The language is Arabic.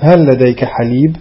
هل لديك حليب؟